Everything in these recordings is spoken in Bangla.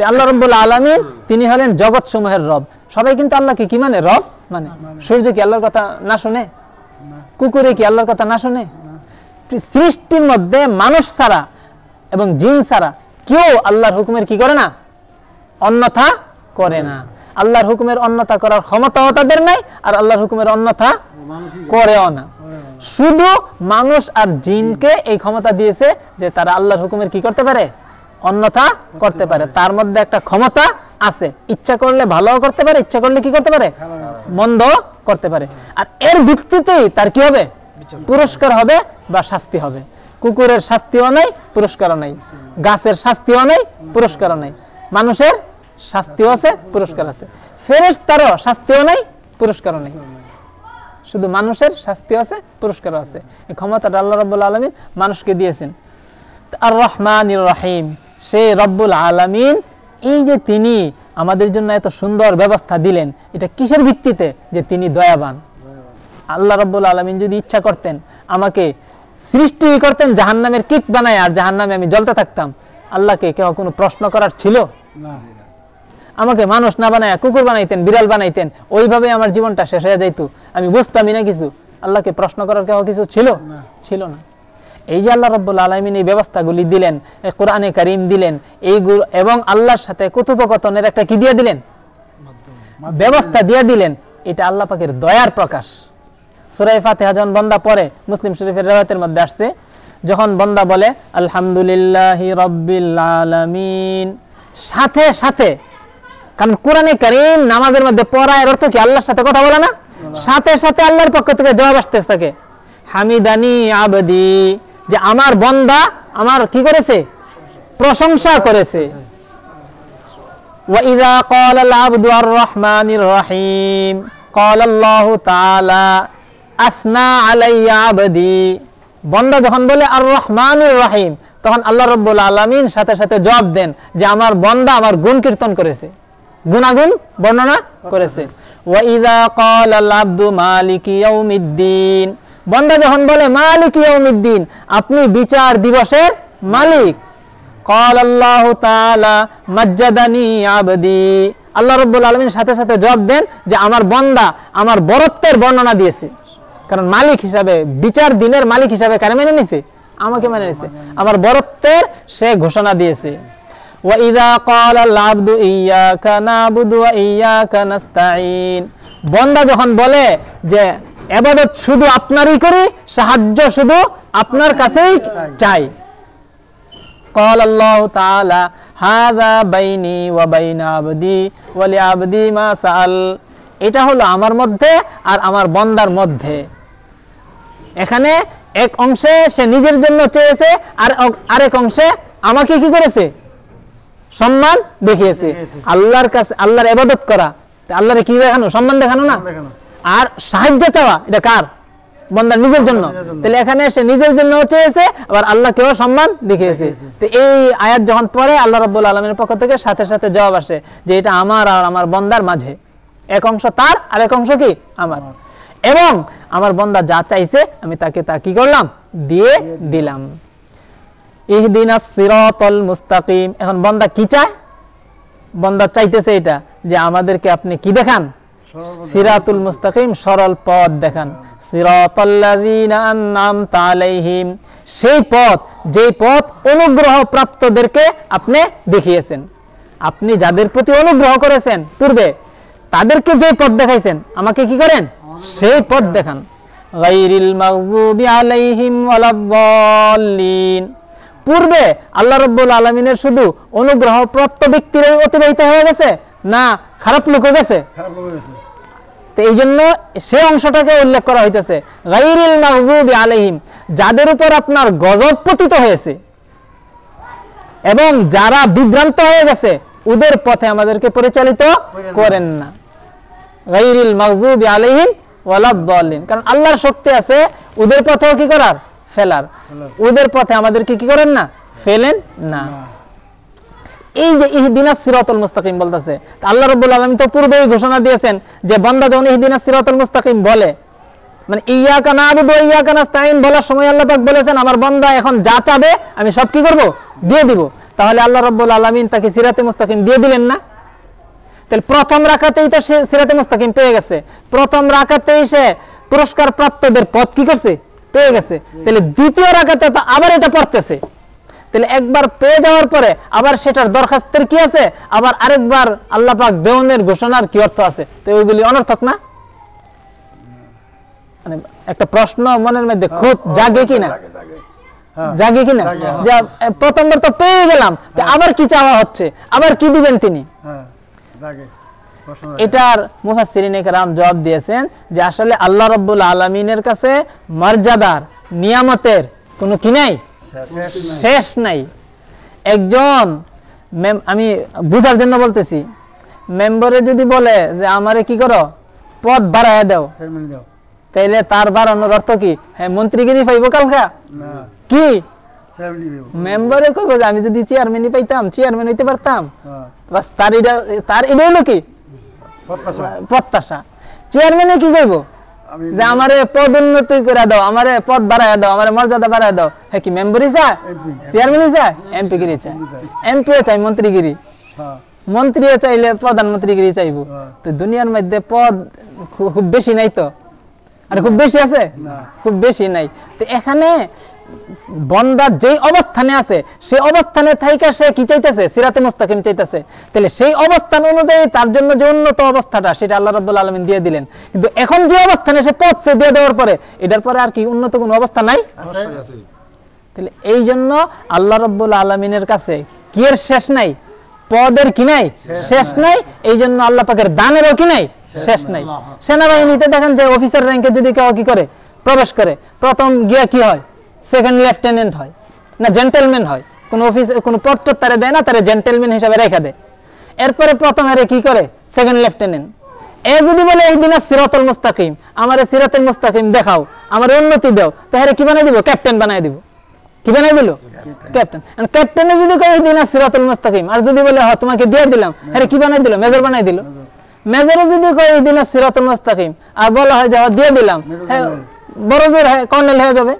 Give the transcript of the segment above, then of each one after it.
তো আল্লাহ রব্বুল আলমিন তিনি হলেন জগৎ সমূহের রব। সবাই কিন্তু আল্লাহকে কি মানে? রব মানে? সূর্য কি আল্লাহর কথা না শোনে? কুকুরে কি আল্লাহর কথা না শোনে? সৃষ্টির মধ্যে মানুষ ছাড়া এবং জিন ছাড়া কেউ আল্লাহর হুকুমের কি করে না? অন্যথা করে না। আল্লাহর হুকুমের অন্যথা করার ক্ষমতাও তাদের নাই আর আল্লাহর হুকুমের অন্যথা করেও না। শুধু মানুষ আর জিনকে এই ক্ষমতা দিয়েছে যে তারা আল্লাহর হুকুমের কি করতে পারে? অন্যথা করতে পারে। তার মধ্যে একটা ক্ষমতা আছে। ইচ্ছা করলে ভালো করতে পারে ইচ্ছা করলে কি করতে পারে? মন্দ করতে পারে। আর এর ভিত্তিতেই তার কি হবে? পুরস্কার হবে বা শাস্তি হবে। কুকুরের শাস্তিও নাই পুরস্কারও নাই। গাছের শাস্তিও নাই পুরস্কারও নাই। মানুষের শাস্তিও আছে পুরস্কার আছে। ফেরেস তারও শাস্তিও নাই পুরস্কারও নাই। শুধু মানুষের শাস্তি আছে পুরস্কার আছে। এই ক্ষমতাটা আল্লাহ রব্বুল আলমিন মানুষকে দিয়েছেন। আর রহমান রহিম। সে রব্বুল আলমিন এই যে তিনি আমাদের জন্য এত সুন্দর ব্যবস্থা দিলেন এটা কিসের ভিত্তিতে? যে তিনি দয়াবান। আল্লাহ রব্বুল আলমিন যদি ইচ্ছা করতেন আমাকে সৃষ্টি করতেন জাহান্নামের কিট বানায় আর জাহান্নামে আমি জ্বলতে থাকতাম আল্লাহকে কেউ কোনো প্রশ্ন করার ছিল? না। আমাকে মানুষ না বানায় কুকুর বানাইতেন বিড়াল বানাইতেন ওইভাবে আমার জীবনটা শেষ হয়ে যাইতো। আমি বুঝতামই না কিছু। আল্লাহকে প্রশ্ন করার কেউ কিছু ছিল? ছিল না। এই যে আল্লাহ রব্বুল আলমিন এই ব্যবস্থাগুলি দিলেন কোরআনে কারিম দিলেন এইগুলো এবং আল্লাহর সাথে কথোপকথনের একটা কি দিয়ে দিলেন? ব্যবস্থা দিয়ে দিলেন। এটা আল্লাহ পাকের দয়ার প্রকাশ। সুরাই ফাতেহা যখন বন্দা পরে মুসলিম শরীফের রেওয়াতের মধ্যে আসছে যখন বন্দা বলে আলহামদুলিল্লাহি রব্বিল আলামিন। সাথে সাথে কারণ কোরআনে কারিম নামাজের মধ্যে পড়া এর অর্থ কি? আল্লাহর সাথে কথা বলে না? সাথে সাথে আল্লাহর পক্ষ থেকে জবাব আসতেছে থাকে হামিদানি আবদি। যে আমার বন্দা আমার কি করেছে প্রশংসা করেছে وإذا قال العبد الرحمن الرحيم قال الله تعالى أثنى علي عبدي বন্দা যখন বলে আর রহমানুর রহিম তখন আল্লাহ রব্বুল আলমিন সাথে সাথে জবাব দেন যে আমার বন্দা আমার গুণ কীর্তন করেছে গুণাগুণ বর্ণনা করেছে ওয়াইদা قال العبد مالك يوم الدين বন্দা যখন বলে, মালিক ইয়ৌমিদ্দিন আপনি বিচার দিবসের মালিক। কল আল্লাহ তাআলা, মজ্জাদানি আবদি। আল্লাহ রব্বুল আলমীর সাথে সাথে জবাব দেন যে, আমার বন্দা আমার বরত্বের বর্ণনা দিয়েছে। কারণ মালিক হিসাবে, বিচার দিনের মালিক হিসাবে কারে মেনে নিছে? আমাকে মেনে নিছে। আমার বরত্বের সে ঘোষণা দিয়েছে। وإذا قال العبد إياك نعبد وإياك বন্দা যখন বলে যে এবাদত শুধু আপনারই করি সাহায্য শুধু আপনার কাছেই চাই قال الله تعالى هذا بيني وبين عبدي ولعبدي ما سأل এটা হলো আমার মধ্যে আর আমার বন্দার মধ্যে এখানে এক অংশে সে নিজের জন্য চেয়েছে আর অ- আরেক অংশে আমাকে কি করেছে সম্মান দেখিয়েছে আল্লাহর কাছে আল্লাহর ইবাদত করা তা আল্লাহরে কি দেখানো সম্মান দেখানো না দেখানো। আর সাহায্য চাওয়া এটা কার? বন্দার নিজের জন্য। তাহলে এখানে সে নিজের জন্য চেয়েছে আবার আল্লাহকেও সম্মান দেখিয়েছে। তো এই আয়াত যখন পরে আল্লাহ রাব্বুল আলমের পক্ষ থেকে সাথে সাথে জবাব আসে যে এটা আমার আর আমার বন্দার মাঝে। এক অংশ তার আর এক অংশ কি? আমার। এবং আমার বন্দা যা চাইছে আমি তাকে তা কি করলাম? দিয়ে দিলাম। ইহদিনা সিরাতাল মুস্তাকিম। এখন বন্দা কি চায়? বন্দা চাইতেছে এটা যে আমাদেরকে আপনি কি দেখান? সিরাতুল মুস্তাকিম সরল পথ দেখান। আলাইহিম। সেই পথ, যেই পথ অনুগ্রহ প্রাপ্তদেরকে আপনি দেখিয়েছেন। আপনি যাদের প্রতি অনুগ্রহ করেছেন পূর্বে, তাদেরকে যে পথ দেখাইছেন, আমাকে কি করেন? সেই পথ দেখান। গাইরিল মাগযুবি আলাইহিম ওয়ালাদ-দাল্লিন পূর্বে আল্লাহ রব্বুল আলমিনের শুধু অনুগ্রহ প্রাপ্ত ব্যক্তিরাই অতিবাহিত হয়ে গেছে, না খারাপ লোকও গেছে? খারাপ লোক গেছে। তো এই জন্য সে অংশটাকে উল্লেখ করা হইতেছে গাইরিল আলাইহিম যাদের উপর আপনার গজব পতিত হয়েছে এবং যারা বিভ্রান্ত হয়ে গেছে ওদের পথে আমাদেরকে পরিচালিত করেন না। গাইরিল মাগযুবি আলাইহিম ওয়ালাদ-দাল্লিন কারণ আল্লাহর শক্তি আছে ওদের পথেও কি করার? ফেলার। ওদের পথে আমাদেরকে কি করেন না? ফেলেন না। এই যে ইহদিনা সিরাতুল মুস্তাকিম বলতেছে আল্লাহ রাব্বুল আলামিন তো পূর্বেই ঘোষণা দিয়েছেন যে বান্দা যখন ইহদিনা সিরাতুল মুস্তাকিম বলে মানে ইয়াকা নাবুদু ওয়া ইয়াকা নাস্তাইন বলার সময় আল্লাহ পাক বলেছেন, আমার বান্দা এখন যা চাবে আমি সব কি করব? দিয়ে দিব। তাহলে আল্লাহ রব্বুল আলমিন তাকে সিরাতে মুস্তাকিম দিয়ে দিলেন না। তাহলে প্রথম রাখাতেই তো সে সিরাতে মুস্তাকিম পেয়ে গেছে। প্রথম রাখাতেই সে পুরস্কার প্রাপ্তদের পথ কি করছে? পেয়ে গেছে। তাহলে দ্বিতীয় রাখাতে তো আবার এটা পড়তেছে। তাহলে একবার পেয়ে যাওয়ার পরে আবার সেটার দরখাস্তের কি আছে? আবার আরেকবার আল্লাহ পাক দেওয়ানের ঘোষণার কি অর্থ আছে? তো ওইগুলি অনর্থক না? মানে একটা প্রশ্ন মনের মধ্যে খুব জাগে কিনা জাগে, জাগে। হ্যাঁ, জাগে কিনা হ্যাঁ। যে প্রথমবার তো পেয়ে গেলাম আবার কি চাওয়া হচ্ছে? আবার কি দিবেন তিনি? হ্যাঁ। এটার মুফাসসিরিন একরাম জবাব দিয়েছেন যে আসলে আল্লাহ রাব্বুল আলামিনের কাছে মর্যাদার নিয়ামতের কোনো কি নাই? শেষ নাই। একজন আমি বুঝার জন্য বলতেছি মেম্বারে যদি বলে যে আমারে কি করো? পদ বাড়ায় দাও। চেয়ারম্যান তাইলে তার বাড়ানোর অর্থ কি? হ্যাঁ মন্ত্রীগিরি পাইব কালকা? কি। মেম্বারে কইব যে আমি যদি চেয়ারম্যানই পাইতাম চেয়ারম্যান হইতে পারতাম। হ্যাঁ, বাস তার এটা তার এটা হলো কি? প্রত্যাশা। চেয়ারম্যানে কি কইব? আমি যে আমারে পদ উন্নতি করে দাও আমারে পদ বাড়ায় দাও আমারে মর্যাদা বাড়ায় দাও। হ্যাঁ কি মেম্বারই চায় চেয়ারম্যানই চায়। এমপি গিরি চায়। এমপিও চাই মন্ত্রীগিরি। হ্যাঁ, মন্ত্রীও চাইলে প্রধানমন্ত্রীগিরি চাইব। হ্যাঁ। তো দুনিয়ার মধ্যে পদ খুব বেশি নাই তো? আর খুব বেশি আছে? খুব বেশি নাই। তো এখানে বন্দার যেই অবস্থানে আছে সেই অবস্থানে থাইকা সে কি চাইতেছে? সিরাতে মুস্তাকিম চাইতেছে। তাহলে সেই অবস্থান অনুযায়ী তার জন্য যে উন্নত অবস্থাটা সেটা আল্লাহ রাব্বুল আলামিন দিয়ে দিলেন। কিন্তু এখন যে অবস্থানে সে পথছে দিয়ে দেওয়ার পরে এটার পরে আর কি উন্নত কোনো অবস্থা নাই? তাহলে এই জন্য আল্লাহ রব্বুল আলমিনের কাছে কি এর শেষ নাই? পদের কি নাই? শেষ নাই। এই জন্য আল্লাহ পাকের দানেরও কি নাই? শেষ নাই। সেনাবাহিনীতে দেখেন যে অফিসার র্যাঙ্কে যদি কেউ কি করে? প্রবেশ করে। প্রথম গিয়া কি হয়? সেকেন্ড লেফটেন্যান্ট হয় না জেন্টেলম্যান হয় কোন অফিস কোন টদ তারা দেয় না তারা জেন্টেলম্যান হিসাবে রেখে দেয়। এরপরে প্রথম হারে কি করে? সেকেন্ড লেফটেন্যান্ট এ যদি বলে এই দিন সিরাতুল মুস্তাকিম আমার সিরাতুল মুস্তাকিম দেখাও আমার উন্নতি দাও তাহলে কি বানাই দিব? ক্যাপ্টেন বানাই দিব। কি বানাই দিল? ক্যাপ্টেন ক্যাপ্টেনে যদি কয় দিন সিরাতুল মুস্তাকিম আর যদি বলে হ্যাঁ তোমাকে দিয়ে দিলাম আরে কি বানাই দিল? মেজর বানাই দিল। মেজরে যদি কয় দিন সিরাতুল মুস্তাকিম আর বলা হয় যে হ্যাঁ, দিয়ে দিলাম হ্যাঁ বড় জোর হয় কর্নেল হয়ে যাবে।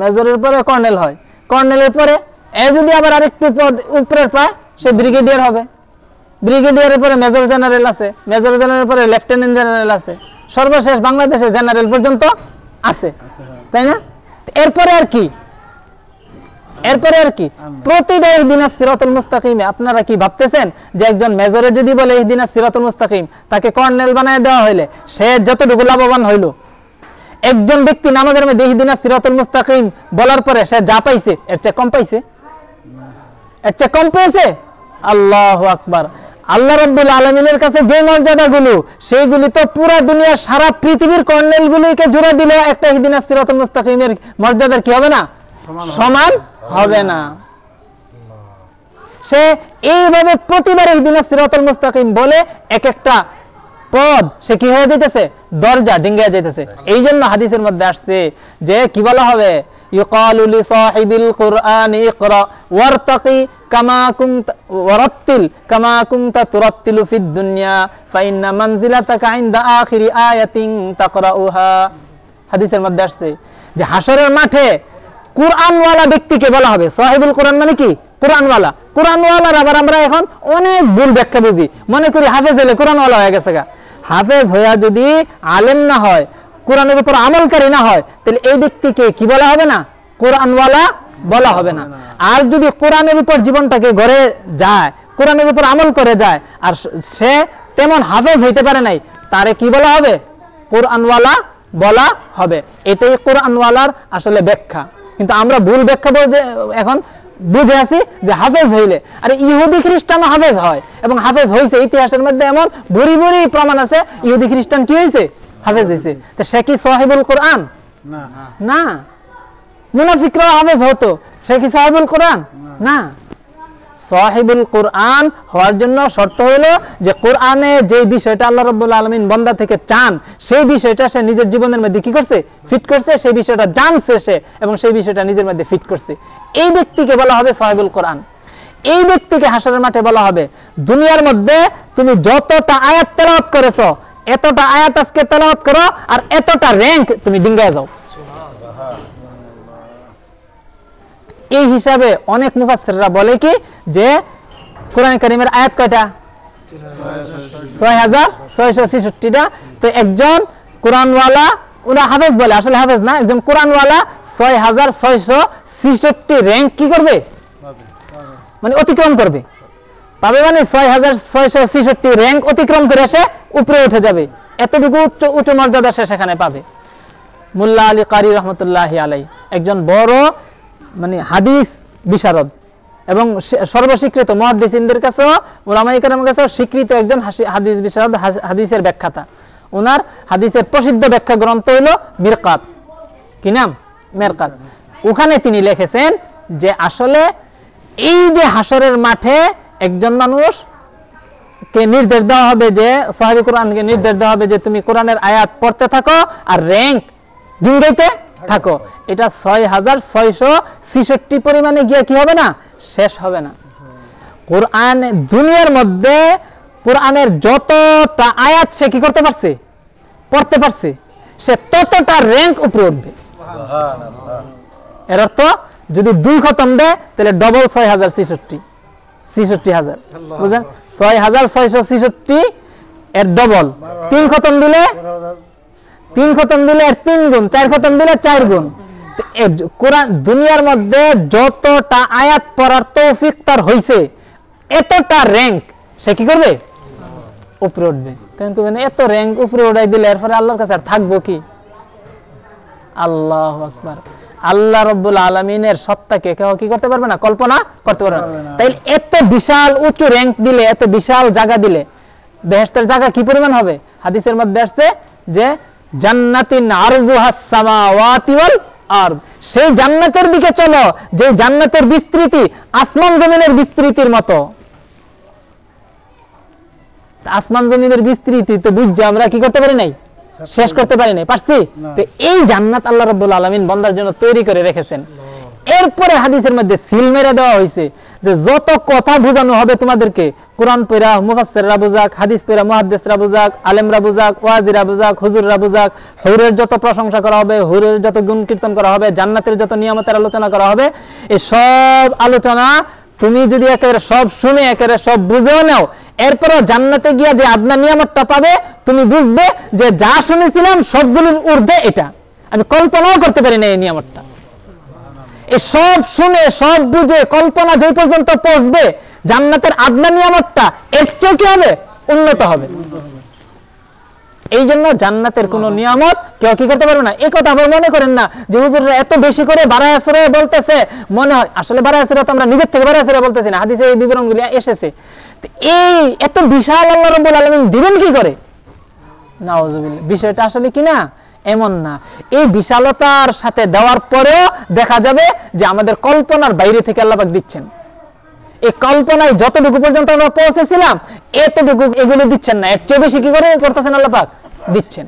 মেজরের পরে কর্নেল হয়। কর্নেলের পরে এ যদি আবার আরেকটু পদ উপরের পায় সে ব্রিগেডিয়ার হবে। ব্রিগেডিয়ারের পরে মেজর জেনারেল আছে মেজর জেনারেলের পরে লেফটেন্যান্ট জেনারেল আছে। সর্বশেষ বাংলাদেশে জেনারেল পর্যন্ত আছে তাই না? এরপরে আর কি? এরপরে আর কি? প্রতিটা ইহদিনা সিরাতুল মুস্তাকিমে আপনারা কি ভাবতেছেন যে একজন মেজরে যদি বলে ইহদিনা সিরাতুল মুস্তাকিম তাকে কর্নেল বানায় দেওয়া হইলে সে যতটুকু লাভবান হইল? একজন ব্যক্তি নামাজের মধ্যে ইহদিনা সিরাতুল মুস্তাকিম বলার পরে সে যা পাইছে এর চেয়ে কম পাইছে? এর চেয়ে কম পেয়েছে? আল্লাহ আকবার। আল্লাহ রব্বুল আলমিনের কাছে যে মর্যাদাগুলো সেইগুলি তো পুরা দুনিয়ার সারা পৃথিবীর কর্নেল গুলিকে জোড়া দিলে একটা হিদিনা সিরাতুল মুস্তাকিমের মর্যাদার কি হবে না? সমান হবে। না। সে এইভাবে প্রতিবার হিদিনা সিরাতুল মুস্তাকিম বলে এক একটা পদ সে কি হয়ে যেতেছে দরজা ডিঙ্গে যেতেছে এই জন্য হাদিসের মধ্যে আসছে যে কি বলা হবে يقال لصاحب القرآن اقرأ وارتقي كما كنت ورتل كما كنت ترتل في الدنيا فإن منزلتك عند آخر آية تقرأها হাদিসের মধ্যে আসছে যে হাসরের মাঠে কোরআনওয়ালা ব্যক্তিকে বলা হবে সাহেবুল কোরআন মানে কি কোরআনওয়ালা কোরআনওয়ালার আবার আমরা এখন অনেক ভুল ব্যাখ্যা বুঝি মনে করি হাফেজ হলে কোরআনওয়ালা হয়ে গেছে গা হাফেজ হইয়া যদি আলেম না হয়, কোরআনের উপর আমলকারী না হয়, তাহলে এই ব্যক্তিকে কি বলা হবে না? কোরআনওয়ালা বলা হবে না। আর যদি কোরআনের উপর জীবনটাকে গড়ে যায়, কোরআনের উপর আমল করে যায়, আর সে তেমন হাফেজ হইতে পারে নাই, তারে কি বলা হবে? কোরআনওয়ালা বলা হবে। এটাই কোরআনওয়ালার আসলে ব্যাখ্যা। কিন্তু আমরা ভুল ব্যাখ্যা বলছে, এখন বুঝে আছি যে হাফেজ হইলে। আরে ইহুদি খ্রিস্টান হাফেজ হয়। এবং হাফেজ হয়েছে ইতিহাসের মধ্যে এমন ভুরি ভুরি প্রমাণ আছে। ইহুদি খ্রিস্টান কি হয়েছে হাফেজ হয়েছে তো সে কি সাহেবুল কোরআন? না। না। মুনাফিকরা হাফেজ হতো। সে কি সাহেবুল কোরআন? না। সাহেবুল কোরআন হওয়ার জন্য শর্ত হলো যে কোরআনে যে বিষয়টা আল্লাহ রব্বুল আলমিন বন্দা থেকে চান, সেই বিষয়টা সে নিজের জীবনের মধ্যে কি করছে? ফিট করছে, সেই বিষয়টা জানছে সে এবং সেই বিষয়টা নিজের মধ্যে ফিট করছে। এই ব্যক্তিকে বলা হবে সাহেবুল কোরআন। এই ব্যক্তিকে হাসরের মাঠে বলা হবে, দুনিয়ার মধ্যে তুমি যতটা আয়াত তেলাওয়াত করেছ, এতটা আয়াত আজকে তেলাওয়াত করো, আর এতটা র্যাঙ্ক তুমি ডিঙ্গায় যাও। এই হিসাবে অনেক মুফাসসিররা বলে কি যে কোরআন কারিমের আয়াত কয়টা? মানে মানে উপরে উঠে যাবে। এতটুকু উচ্চ উচ্চ মর্যাদা সে সেখানে পাবে। মুল্লা আলী কারি রহমতুল্লাহ আলাই একজন বড় মানে হাদিস বিশারদ। এবং সর্বস্বীকৃত মহাদিসিনদের কাছেও ওলামাই কালামের কাছেও স্বীকৃত একজন হাদিস বিশারদ হাদিসের ব্যাখ্যাতা। ওনার হাদিসের প্রসিদ্ধ ব্যাখ্যা গ্রন্থ হইল মিরকাত। কি নাম? মেরকাত। ওখানে তিনি লিখেছেন যে আসলে এই যে হাসরের মাঠে একজন মানুষ কে নির্দেশ দেওয়া হবে যে, সাহাবি কোরআনকে নির্দেশ দেওয়া হবে যে, তুমি কোরআনের আয়াত পড়তে থাকো আর র্যাঙ্ক জিঙ্গাইতে থাকো। এটা ছয় হাজার ছয়শো ছিষট্টি পরিমাণে গিয়ে কি হবে না? শেষ হবে না। কোরআন দুনিয়ার মধ্যে কোরআনের যতটা আয়াত সে কি করতে পারছে? পড়তে পারছে। সে ততটা র্যাঙ্ক উপরে উঠবে। এর অর্থ যদি দুই খতম দেয় তাহলে ডবল ছয় হাজার ছিষট্টি। ছিষট্টি হাজার। বুঝলেন? ছয় হাজার ছয়শো ছিষট্টি এর ডবল তিন খতম দিলে তিন খতম দিলে এর তিন গুণ চার খতম দিলে চার গুণ। কোরআন দুনিয়ার মধ্যে যতটা আয়াত পড়ার তৌফিক তার হইছে এতটা র্যাঙ্ক সে কি করবে? উপরে উঠবে। এত র্যাঙ্ক উপরে উঠাই দিলে এরপরে আল্লাহর কাছে আর থাকব কি? আল্লাহ আকবার। আল্লাহ রব্বুল আলমিনের সত্তাকে কেউ কি করতে পারবে না? কল্পনা করতে পারবে না। তাই এত বিশাল উঁচু র্যাঙ্ক দিলে এত বিশাল জায়গা দিলে বেহেস্তের জায়গা কি পরিমাণ হবে? হাদিসের মধ্যে আসছে যে জান্নাতিন আরজুহাস সামাওয়াতি ওয়াল আরদ। সেই জান্নাতের দিকে চলো যে জান্নাতের বিস্তৃতি আসমান জমিনের বিস্তৃতির মতো। আসমান জমিনের বিস্তৃতি তো বুঝছে আমরা কি করতে পারি নাই? শেষ করতে পারি নাই পারছি? তো এই জান্নাত আল্লাহ রাব্বুল আলামিন বান্দার জন্য তৈরি করে রেখেছেন। এরপরে হাদিসের মধ্যে সিল মেরে দেওয়া হয়েছে যে যত কথা বোঝানো হবে তোমাদেরকে, কোরআন পড়া মুফাসসিররা বুঝাক, হাদিস পড়া মুহাদ্দিসরা বুঝাক, আলেমরা বুঝাক, ওয়াজিরা বুঝাক, হুজুররা বুঝাক, হুরের যত প্রশংসা করা হবে, হুরের যত গুণ কীর্তন করা হবে, জান্নাতের যত নিয়ামতের আলোচনা করা হবে এই সব আলোচনা তুমি যদি একেবারে সব শুনে, একেবারে সব বুঝেও নাও, এরপরও জান্নাতে গিয়া যে আদনা নিয়ামতটা পাবে, তুমি বুঝবে যে যা শুনেছিলাম সবগুলোর ঊর্ধ্বে এটা। আমি কল্পনাও করতে পারি না এই নিয়ামতটা। সব শুনে, সব বুঝে, কল্পনা যে পর্যন্ত পৌঁছবে, জান্নাতের আদনা নিয়ামতটা এর চেয়ে কি হবে, উন্নত হবে। এই জন্য জান্নাতের কোন নিয়ামত কেউ কি করতে পারবে না? এই কথা আবার মনে করেন না যে হুজুররা এত বেশি করে আসরে বলতেছে, মনে হয়, আসলে আসরে তো আমরা নিজের থেকে আসরে বলতেছি না, হাদিসে এই বিবরণগুলি এসেছে। এই এত বিশাল আল্লাহ রাব্বুল আলামিন দিবেন কি করে? নাওজুবিল্লাহ বিষয়টা আসলে কি না? এমন না। এই বিশালতার সাথে দেওয়ার পরেও দেখা যাবে যে আমাদের কল্পনার বাইরে থেকে আল্লাপাক দিচ্ছেন। এই কল্পনায় যতটুকু পর্যন্ত আমরা পৌঁছেছিলাম, এতটুকু এগুলো দিচ্ছেন না। এর চেয়ে বেশি কি করে করতেছেন আল্লাপাক দিচ্ছেন।